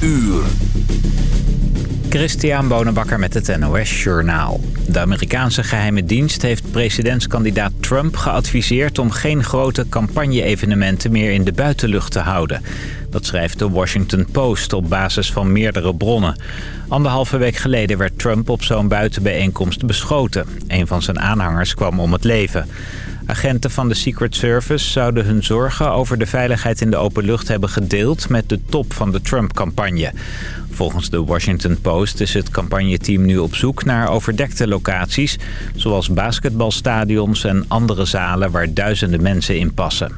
uur. Christian Bonenbakker met het NOS Journaal. De Amerikaanse geheime dienst heeft presidentskandidaat Trump geadviseerd... om geen grote campagne-evenementen meer in de buitenlucht te houden. Dat schrijft de Washington Post op basis van meerdere bronnen. Anderhalve week geleden werd Trump op zo'n buitenbijeenkomst beschoten. Een van zijn aanhangers kwam om het leven. Agenten van de Secret Service zouden hun zorgen over de veiligheid in de open lucht hebben gedeeld met de top van de Trump-campagne. Volgens de Washington Post is het campagneteam nu op zoek naar overdekte locaties... zoals basketbalstadions en andere zalen waar duizenden mensen in passen.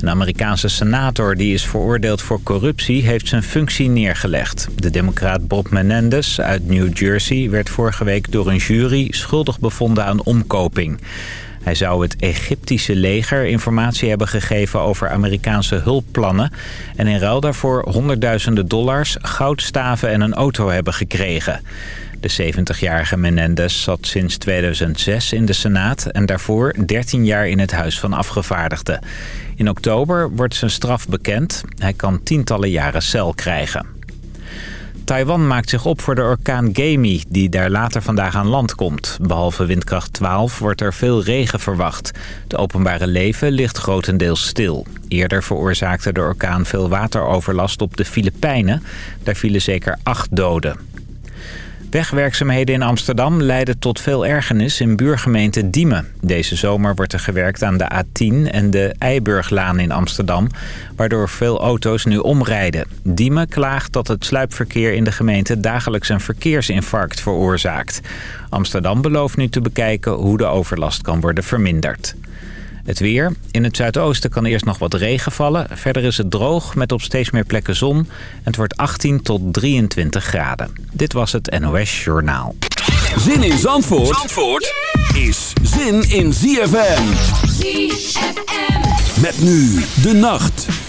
Een Amerikaanse senator die is veroordeeld voor corruptie heeft zijn functie neergelegd. De democraat Bob Menendez uit New Jersey werd vorige week door een jury schuldig bevonden aan omkoping. Hij zou het Egyptische leger informatie hebben gegeven over Amerikaanse hulpplannen... en in ruil daarvoor honderdduizenden dollars, goudstaven en een auto hebben gekregen. De 70-jarige Menendez zat sinds 2006 in de Senaat en daarvoor 13 jaar in het Huis van Afgevaardigden. In oktober wordt zijn straf bekend. Hij kan tientallen jaren cel krijgen. Taiwan maakt zich op voor de orkaan Gemi, die daar later vandaag aan land komt. Behalve windkracht 12 wordt er veel regen verwacht. Het openbare leven ligt grotendeels stil. Eerder veroorzaakte de orkaan veel wateroverlast op de Filipijnen. Daar vielen zeker acht doden. Wegwerkzaamheden in Amsterdam leiden tot veel ergernis in buurgemeente Diemen. Deze zomer wordt er gewerkt aan de A10 en de Eiburglaan in Amsterdam... waardoor veel auto's nu omrijden. Diemen klaagt dat het sluipverkeer in de gemeente dagelijks een verkeersinfarct veroorzaakt. Amsterdam belooft nu te bekijken hoe de overlast kan worden verminderd. Het weer. In het zuidoosten kan eerst nog wat regen vallen. Verder is het droog met op steeds meer plekken zon. En het wordt 18 tot 23 graden. Dit was het NOS Journaal. Zin in Zandvoort, Zandvoort is zin in ZFM. ZFM. Met nu de nacht.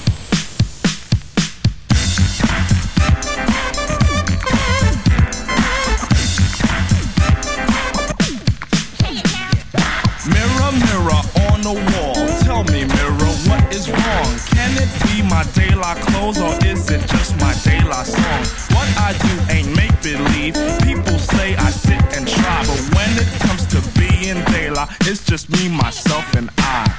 Can it be my daylight clothes or is it just my daylight song? What I do ain't make believe. People say I sit and try, but when it comes to being daylight, it's just me, myself, and I.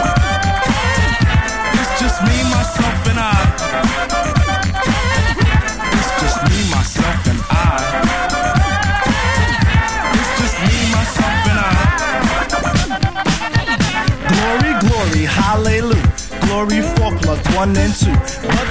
Me, myself, and I. It's just me, myself, and I. It's just me, myself, and I. Glory, glory, hallelujah. Glory for one and two. But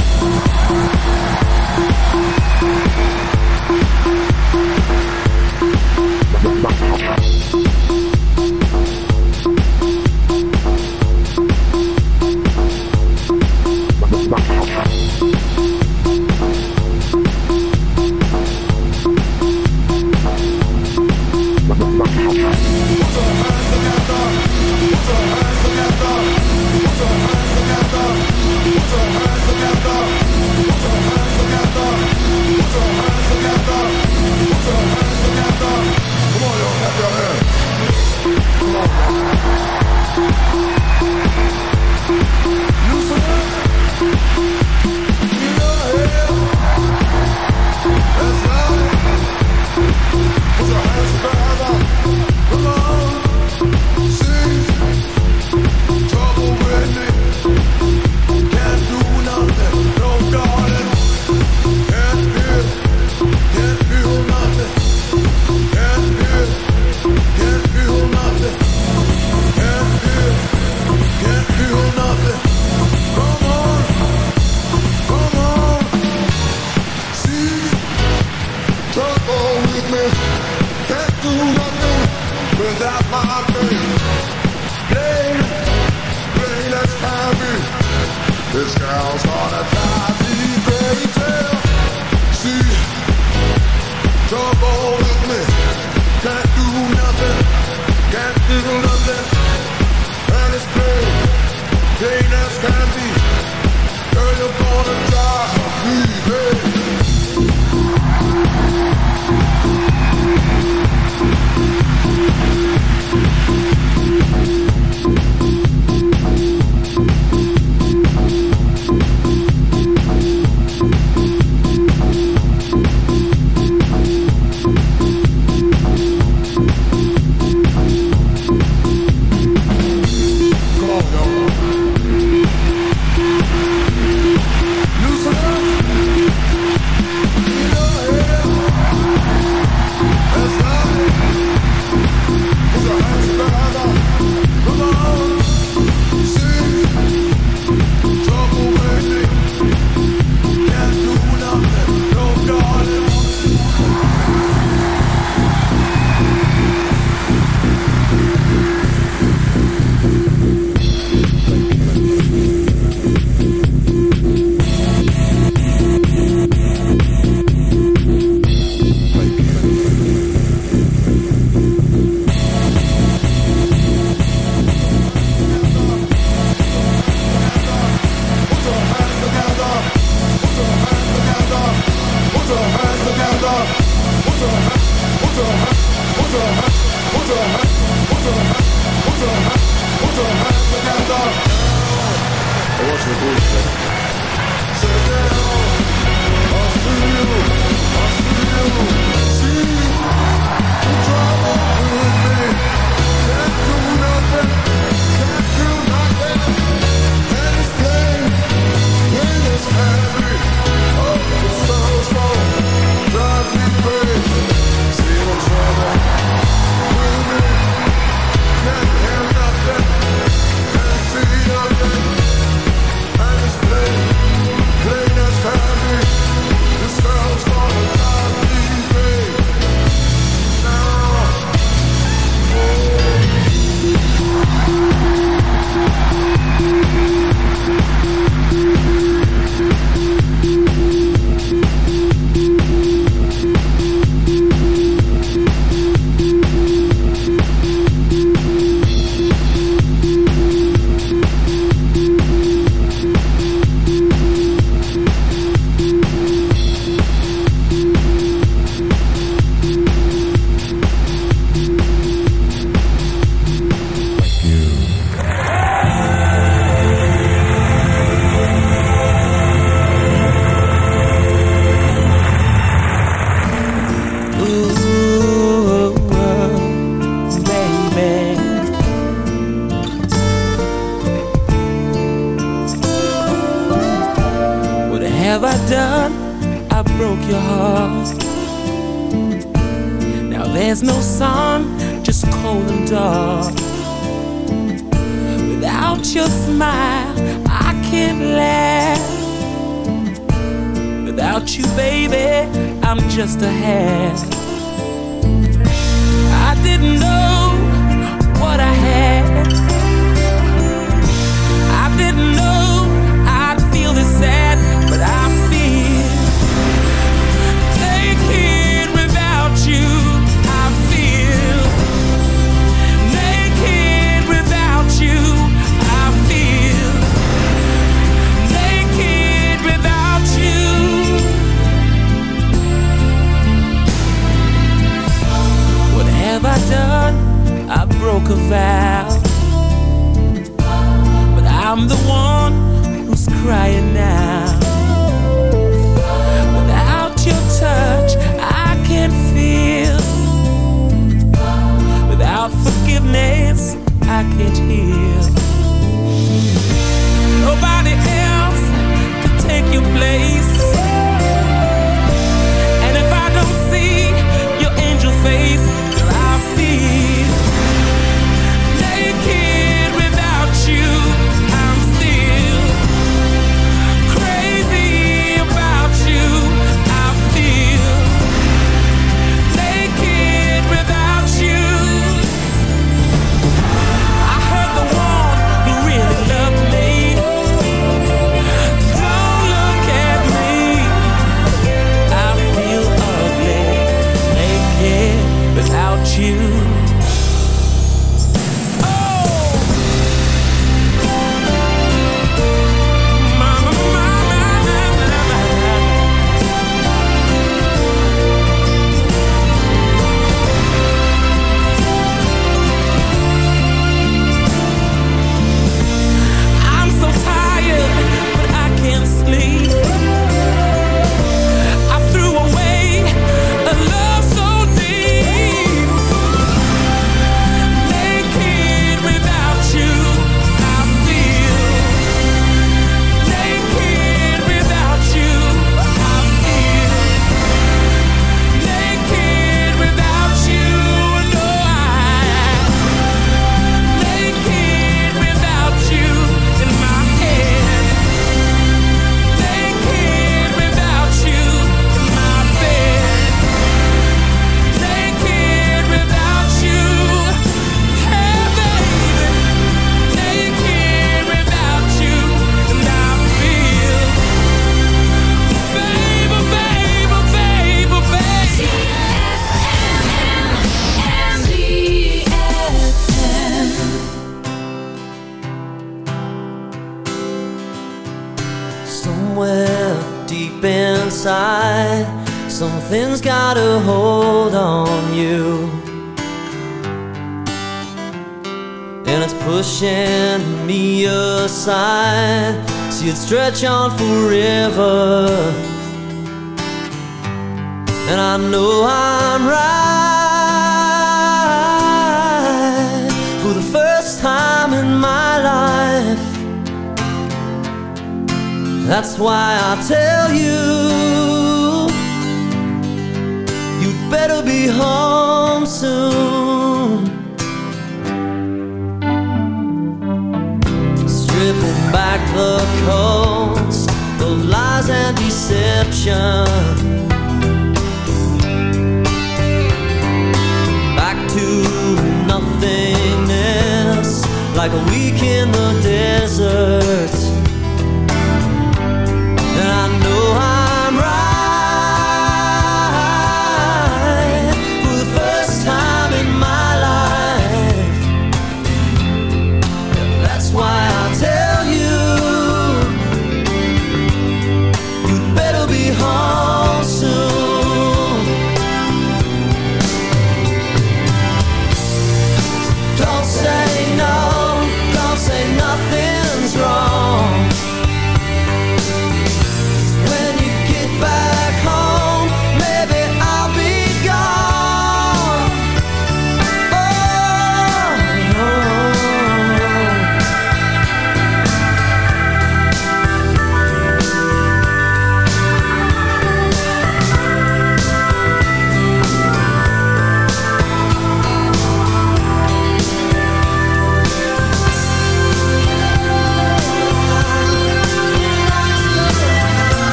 Stretch on forever.